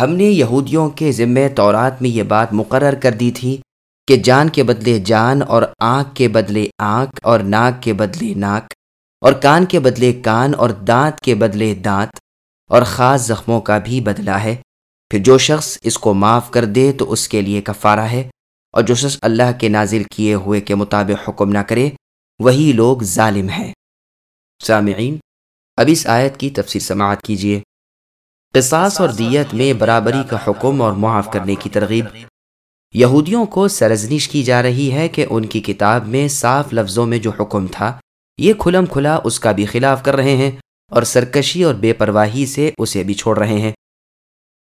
ہم نے یہودیوں کے ذمے تورات میں یہ بات مقرر کر دی تھی کہ جان کے بدلے جان اور آنکھ کے بدلے آنکھ اور ناک کے بدلے ناک اور کان کے بدلے کان اور دانت کے بدلے دانت اور خاص زخموں کا بھی بدلہ ہے۔ پھر جو شخص اس کو معاف کر دے تو اس کے لیے کفارہ ہے اور جو شخص اللہ کے نازل کیے ہوئے کے مطابق حکم نہ کرے، وہی لوگ ظالم ہیں۔ سامعین، اب اس آیت کی تفصیل سماعت کیجیے۔ قصاص اور دیت میں برابری کا حکم اور معاف کرنے کی ترغیب۔ یہودیوں کو سرزنش کی جا رہی ہے کہ ان کی کتاب میں صاف لفظوں میں جو حکم تھا، یہ کھلم کھلا اس کا بھی خلاف کر رہے ہیں اور سرکشی اور بے پرواہی سے اسے بھی چھوڑ رہے ہیں۔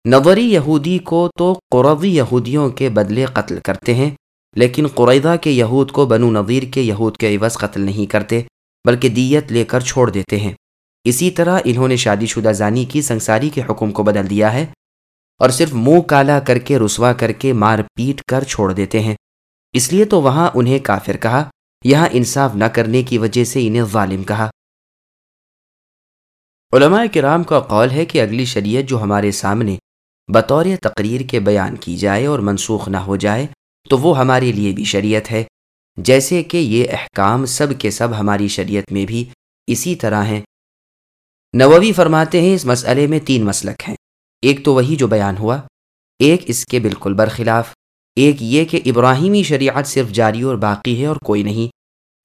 نوری یہودی کو تو قروی یہودیوں کے بدلے قتل کرتے ہیں، لیکن قریدہ کے یہود کو بنو نظیر کے یہود کے عوض قتل نہیں کرتے، بلکہ دیت لے کر چھوڑ دیتے ہیں۔ اسی طرح انہوں نے شادی شدہ زانی کی سنساری کے حکم کو بدل دیا ہے اور صرف منہ کالا کر کے رسوا کر کے مار پیٹ کر چھوڑ دیتے ہیں۔ اس لیے تو وہاں انہیں کافر کہا، یہاں انصاف نہ کرنے کی وجہ سے انہیں ظالم کہا۔ علماء کرام کا قول ہے کہ اگلی شریعت جو ہمارے سامنے بطور تقریر کے بیان کی جائے اور منسوخ نہ ہو جائے، تو وہ ہمارے لیے بھی شریعت ہے۔ جیسے کہ یہ احکام سب کے سب ہماری شریعت میں بھی اسی طرح ہیں۔ نووی فرماتے ہیں اس مسئلے میں تین مسلک ہیں۔ ایک تو وہی جو بیان ہوا، ایک اس کے بالکل برخلاف، ایک یہ کہ ابراہیمی شریعت صرف جاری اور باقی ہے اور کوئی نہیں۔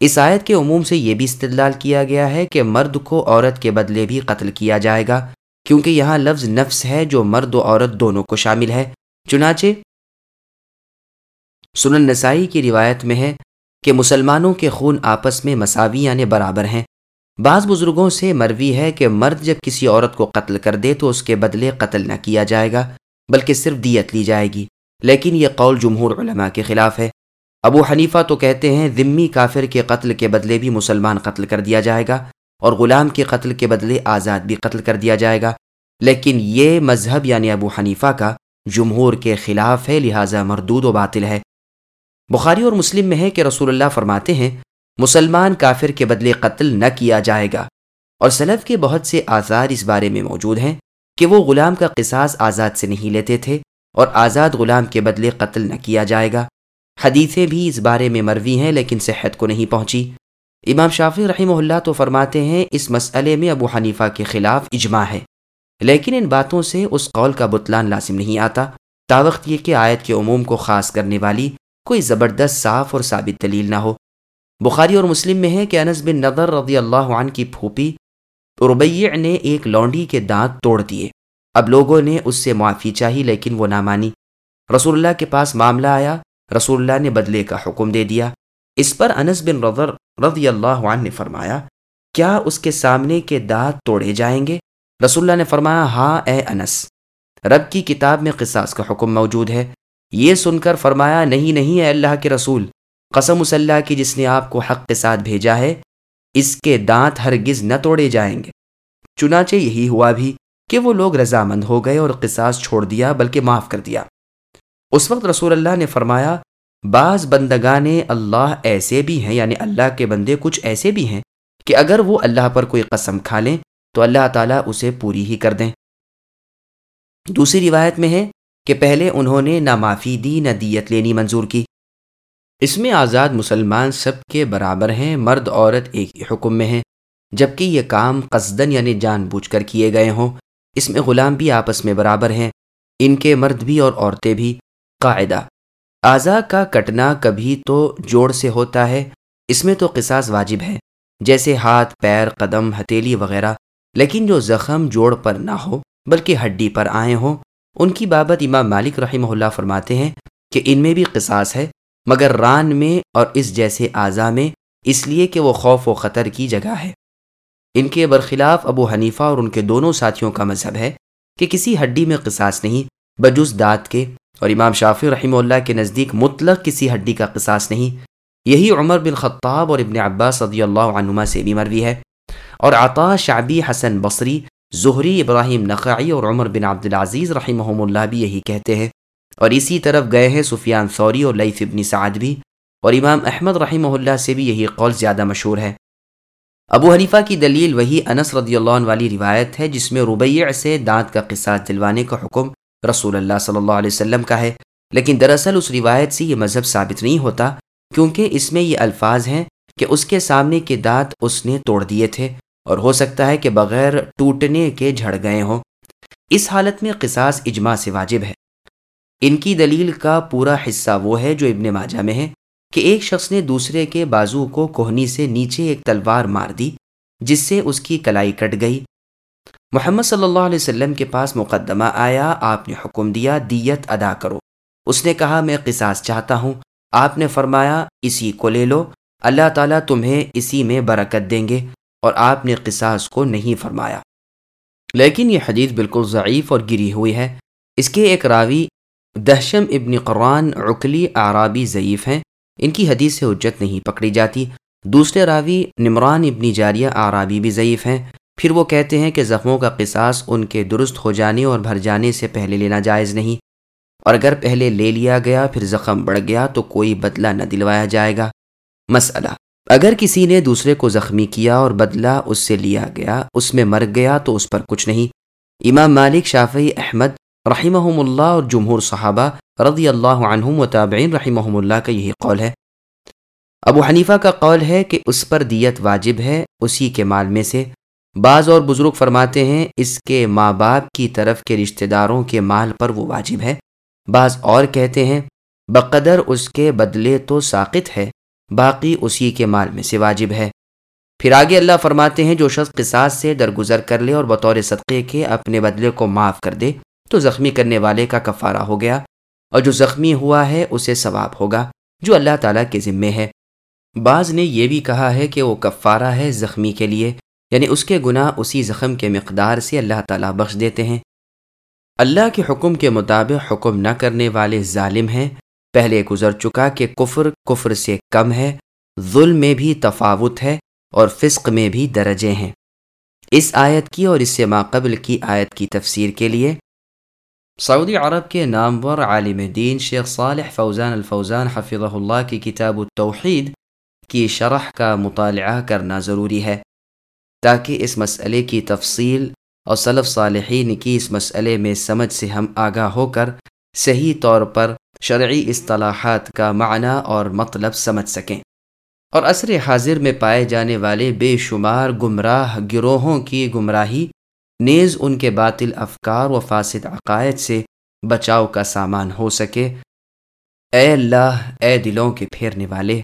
اس آیت کے عموم سے یہ بھی استدلال کیا گیا ہے کہ مرد کو عورت کے بدلے بھی قتل کیا جائے گا، کیونکہ یہاں لفظ نفس ہے جو مرد و عورت دونوں کو شامل ہے۔ چنانچہ سنن نسائی کی روایت میں ہے کہ مسلمانوں کے خون آپس میں مساوی یعنی برابر ہیں۔ بعض بزرگوں سے مروی ہے کہ مرد جب کسی عورت کو قتل کر دے تو اس کے بدلے قتل نہ کیا جائے گا، بلکہ صرف دیت لی جائے گی۔ لیکن یہ قول جمہور علماء کے خلاف ہے۔ ابو حنیفہ تو کہتے ہیں، ذمی کافر کے قتل کے بدلے بھی مسلمان قتل کر دیا جائے گا اور غلام کے قتل کے بدلے آزاد بھی قتل کر دیا جائے گا۔ لیکن یہ مذہب یعنی ابو حنیفہ کا جمہور کے خلاف ہے، لہٰذا مردود و باطل ہے۔ بخاری اور مسلم میں ہے کہ رسول اللہ فرماتے ہیں مسلمان کافر کے بدلے قتل نہ کیا جائے گا۔ اور سلف کے بہت سے آزار اس بارے میں موجود ہیں کہ وہ غلام کا قصاص آزاد سے نہیں لیتے تھے اور آزاد غلام کے بدلے قتل نہ کیا جائے گا۔ حدیثیں بھی اس بارے میں مروی ہیں لیکن صحت کو نہیں پہنچی۔ امام شافی رحمہ اللہ تو فرماتے ہیں اس مسئلے میں ابو حنیفہ کے خلاف اجماع ہے۔ لیکن ان باتوں سے اس قول کا بتلان لازم نہیں آتا۔ تاوقت یہ کہ آیت کے عموم کو خاص کرنے والی کوئی زبردست صاف اور ثابت دلیل نہ ہو۔ بخاری اور مسلم میں ہے کہ انس بن نظر رضی اللہ عنہ کی پھوپھی ربیع نے ایک لونڈی کے دانت توڑ دیے۔ اب لوگوں نے اس سے معافی چاہی لیکن وہ نہ مانی۔ رسول اللہ کے پاس معاملہ آیا۔ رسول اللہ نے بدلے کا حکم دے دیا۔ اس پر انس بن رضر رضی اللہ عنہ نے فرمایا، کیا اس کے سامنے کے دانت توڑے جائیں گے؟ رسول اللہ نے فرمایا ہاں اے انس، رب کی کتاب میں قصاص کا حکم موجود ہے۔ یہ سن کر فرمایا، نہیں نہیں، اے اللہ کے رسول قسم مسلح کی جس نے آپ کو حق کے ساتھ بھیجا ہے، اس کے دانت ہرگز نہ توڑے جائیں گے۔ چنانچہ یہی ہوا بھی کہ وہ لوگ رضامند ہو گئے اور قصاص چھوڑ دیا بلکہ معاف کر دیا۔ اس وقت رسول اللہ نے فرمایا، بعض بندگان اللہ ایسے بھی ہیں یعنی اللہ کے بندے کچھ ایسے بھی ہیں کہ اگر وہ اللہ پر کوئی قسم کھا لیں تو اللہ تعالیٰ اسے پوری ہی کر دیں۔ دوسری روایت میں ہے کہ پہلے انہوں نے نہ معافی دی نہ دیت لینی منظور کی۔ اس میں آزاد مسلمان سب کے برابر ہیں، مرد، عورت ایک ہی حکم میں ہیں۔ جبکہ یہ کام قصدن یعنی جان بوجھ کر کیے گئے ہوں، اس میں غلام بھی آپس میں برابر ہیں، ان کے مرد بھی اور عورتیں بھی۔ قاعدہ اعضا کا کٹنا کبھی تو جوڑ سے ہوتا ہے، اس میں تو قصاص واجب ہے، جیسے ہاتھ، پیر، قدم ہتیلی وغیرہ۔ لیکن جو زخم جوڑ پر نہ ہو، بلکہ ہڈی پر آئے ہوں، ان کی بابت امام مالک رحمہ اللہ فرماتے ہیں کہ ان میں بھی قصاص ہے۔ مگر ران میں اور اس جیسے اعضاء میں اس لیے کہ وہ خوف و خطر کی جگہ ہے۔ ان کے برخلاف ابو حنیفہ اور ان کے دونوں ساتھیوں کا مذہب ہے کہ کسی ہڈی میں قصاص نہیں، بجز دانت کے، اور امام شافی رحمہ اللہ کے نزدیک مطلق کسی ہڈی کا قصاص نہیں۔ یہی عمر بن خطاب اور ابن عباس رضی اللہ عنہما سے بھی مروی ہے۔ اور عطا شعبی حسن بصری ظہری ابراہیم نقعی اور عمر بن عبدالعزیز رحمہ اللہ بھی یہی کہتے ہیں۔ اور اسی طرف گئے ہیں سفیان ثوری اور لئیف ابن سعد بھی، اور امام احمد رحمہ اللہ سے بھی یہی قول زیادہ مشہور ہے۔ ابو حنیفہ کی دلیل وہی انس رضی اللہ عنہ والی روایت ہے، جس میں ربیع سے دانت کا قصاص دلوانے کا حکم رسول اللہ صلی اللہ علیہ وسلم کا ہے۔ لیکن دراصل اس روایت سے یہ مذہب ثابت نہیں ہوتا، کیونکہ اس میں یہ الفاظ ہیں کہ اس کے سامنے کے دانت اس نے توڑ دیے تھے، اور ہو سکتا ہے کہ بغیر ٹوٹنے کے جھڑ گئے ہوں۔ اس حالت میں قصاص اجماع سے واجب ہے۔ ان کی دلیل کا پورا حصہ وہ ہے جو ابن ماجہ میں ہے کہ ایک شخص نے دوسرے کے بازو کو کوہنی سے نیچے ایک تلوار مار دی، جس سے اس کی کلائی کٹ گئی۔ محمد صلی اللہ علیہ وسلم کے پاس مقدمہ آیا، آپ نے حکم دیا، دیت ادا کرو۔ اس نے کہا، میں قصاص چاہتا ہوں۔ آپ نے فرمایا، اسی کو لے لو۔ اللہ تعالیٰ تمہیں اسی میں برکت دیں گے۔ اور آپ نے قصاص کو نہیں فرمایا۔ لیکن یہ حدیث بالکل ضعیف اور گری ہوئی ہے۔ اس کے ایک راوی دہشم ابن قرآن عقلی عرابی ضعیف ہیں۔ ان کی حدیث سے حجت نہیں پکڑی جاتی۔ دوسرے راوی نمران ابن جاریہ عرابی بھی ضعیف ہیں۔ پھر وہ کہتے ہیں کہ زخموں کا قصاص ان کے درست ہو جانے اور بھر جانے سے پہلے لینا جائز نہیں۔ اور اگر پہلے لے لیا گیا پھر زخم بڑھ گیا تو کوئی بدلہ نہ دلوایا جائے گا۔ مسئلہ اگر کسی نے دوسرے کو زخمی کیا اور بدلہ اس سے لیا گیا، اس میں مر گیا تو اس پر کچھ نہیں۔ امام مالک شافعی احمد رحمہم اللہ اور جمہور صحابہ رضی اللہ عنہم و تابعین رحمہم اللہ کا یہی قول ہے۔ ابو حنیفہ کا قول ہے کہ اس پر دیت واجب ہے، اسی کے مال میں سے۔ بعض اور بزرگ فرماتے ہیں، اس کے ماں باپ کی طرف کے رشتہ داروں کے مال پر وہ واجب ہے۔ بعض اور کہتے ہیں، بقدر اس کے بدلے تو ساقت ہے، باقی اسی کے مال میں سے واجب ہے۔ پھر آگے اللہ فرماتے ہیں، جو شخص قصاص سے درگزر کر لے اور بطور صدقے کے اپنے بدلے کو معاف کر دے تو زخمی کرنے والے کا کفارہ ہو گیا اور جو زخمی ہوا ہے اسے ثواب ہوگا جو اللہ تعالیٰ کے ذمے ہے۔ بعض نے یہ بھی کہا ہے کہ وہ کفارہ ہے زخمی کے لیے یعنی اس کے گناہ اسی زخم کے مقدار سے اللہ تعالیٰ بخش دیتے ہیں۔ اللہ کے حکم کے مطابق حکم نہ کرنے والے ظالم ہیں۔ پہلے گزر چکا کہ کفر کفر سے کم ہے، ظلم میں بھی تفاوت ہے اور فسق میں بھی درجے ہیں۔ اس آیت کی اور اس سے ماقبل کی آیت کی تفسیر کے لیے سعودی عرب کے نامور عالم دین شیخ صالح فوزان الفوزان حفظہ اللہ کی کتاب التوحید کی شرح کا مطالعہ کرنا ضروری ہے تاکہ اس مسئلے کی تفصیل اور صلف صالحین کی اس مسئلے میں سمجھ سے ہم آگاہ ہو کر صحیح طور پر شرعی اصطلاحات کا معنی اور مطلب سمجھ سکیں اور عصر حاضر میں پائے جانے والے بے شمار گمراہ گروہوں کی گمراہی نیز ان کے باطل افکار و فاسد عقائد سے بچاؤ کا سامان ہو سکے۔ اے اللہ، اے دلوں کے پھیرنے والے،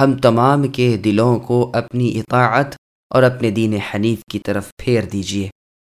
ہم تمام کے دلوں کو اپنی اطاعت اور اپنے دین حنیف کی طرف پھیر دیجیے